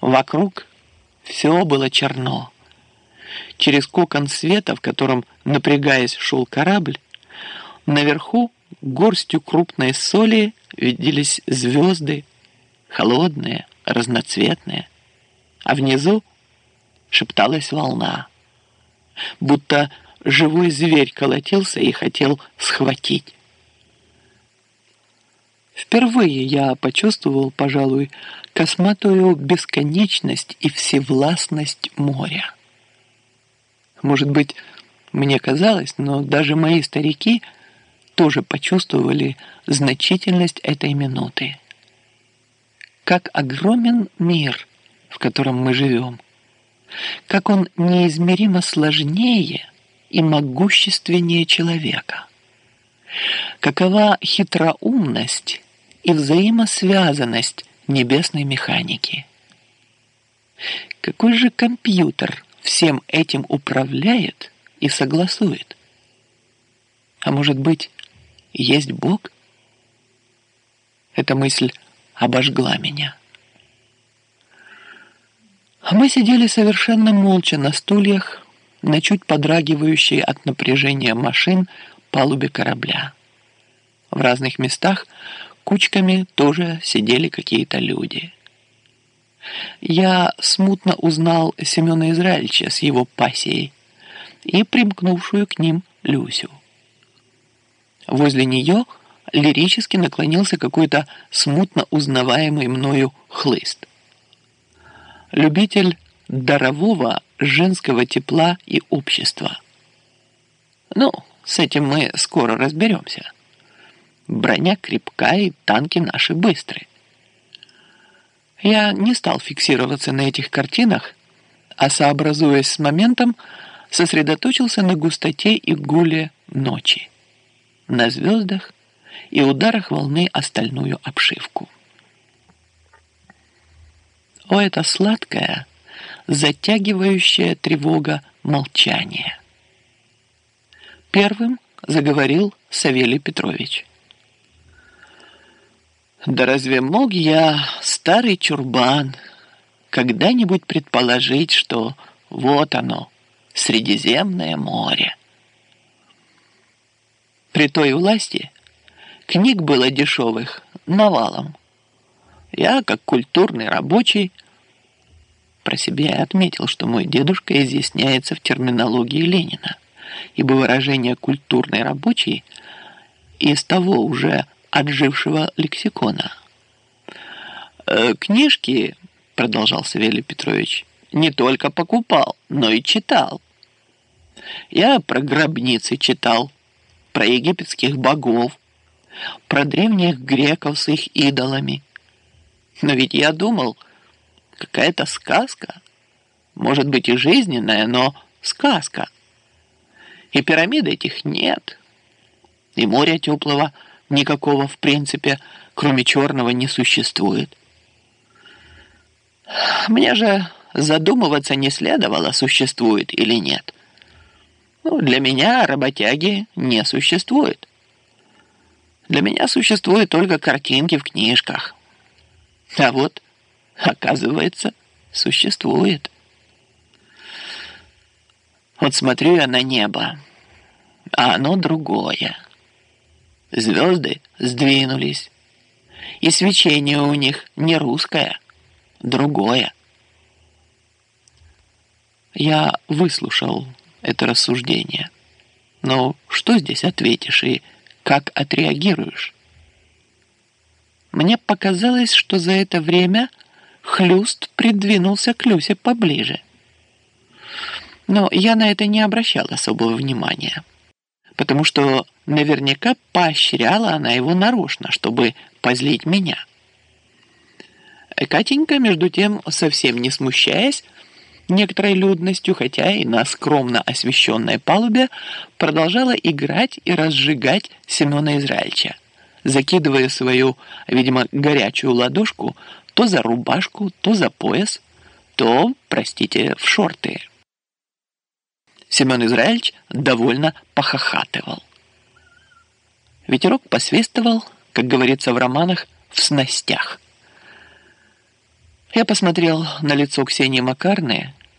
Вокруг все было черно. Через кокон света, в котором, напрягаясь, шел корабль, наверху горстью крупной соли виделись звезды, холодные, разноцветные, а внизу шепталась волна, будто живой зверь колотился и хотел схватить. Впервые я почувствовал, пожалуй, косматую бесконечность и всевластность моря. Может быть, мне казалось, но даже мои старики тоже почувствовали значительность этой минуты. Как огромен мир, в котором мы живем. Как он неизмеримо сложнее и могущественнее человека. Какова хитроумность и взаимосвязанность небесной механики. Какой же компьютер всем этим управляет и согласует? А может быть, есть Бог? Эта мысль обожгла меня. А мы сидели совершенно молча на стульях, на чуть подрагивающей от напряжения машин палубе корабля. В разных местах кучками тоже сидели какие-то люди. Я смутно узнал Семена Израильевича с его пассией и примкнувшую к ним Люсю. Возле нее лирически наклонился какой-то смутно узнаваемый мною хлыст. Любитель дарового женского тепла и общества. Ну, с этим мы скоро разберемся. Броня крепка и танки наши быстрые. Я не стал фиксироваться на этих картинах, а сообразуясь с моментом, сосредоточился на густоте и гуле ночи, на звездах и ударах волны остальную обшивку. О, это сладкая, затягивающая тревога молчание. Первым заговорил Савелий Петрович. Да разве мог я, старый чурбан, когда-нибудь предположить, что вот оно, Средиземное море? При той власти книг было дешевых навалом. Я, как культурный рабочий, про себя отметил, что мой дедушка изъясняется в терминологии Ленина, ибо выражение «культурный рабочий» из того уже отжившего лексикона. «Э, «Книжки, — продолжал Савелий Петрович, — не только покупал, но и читал. Я про гробницы читал, про египетских богов, про древних греков с их идолами. Но ведь я думал, какая-то сказка, может быть и жизненная, но сказка. И пирамид этих нет, и моря теплого — никакого в принципе, кроме черного, не существует. Мне же задумываться не следовало, существует или нет. Ну, для меня работяги не существует. Для меня существуют только картинки в книжках. А вот, оказывается, существует. Вот смотрю я на небо, а оно другое. Звезды сдвинулись. И свечение у них не русское, другое. Я выслушал это рассуждение. Но что здесь ответишь и как отреагируешь? Мне показалось, что за это время хлюст придвинулся к Люсе поближе. Но я на это не обращал особого внимания потому что наверняка поощряла она его нарочно, чтобы позлить меня. Катенька, между тем, совсем не смущаясь, некоторой людностью, хотя и на скромно освещенной палубе, продолжала играть и разжигать Семена Израильча, закидывая свою, видимо, горячую ладошку то за рубашку, то за пояс, то, простите, в шорты. Семен Израильевич довольно похохатывал. Ветерок посвистывал, как говорится в романах, в снастях. Я посмотрел на лицо Ксении Макарны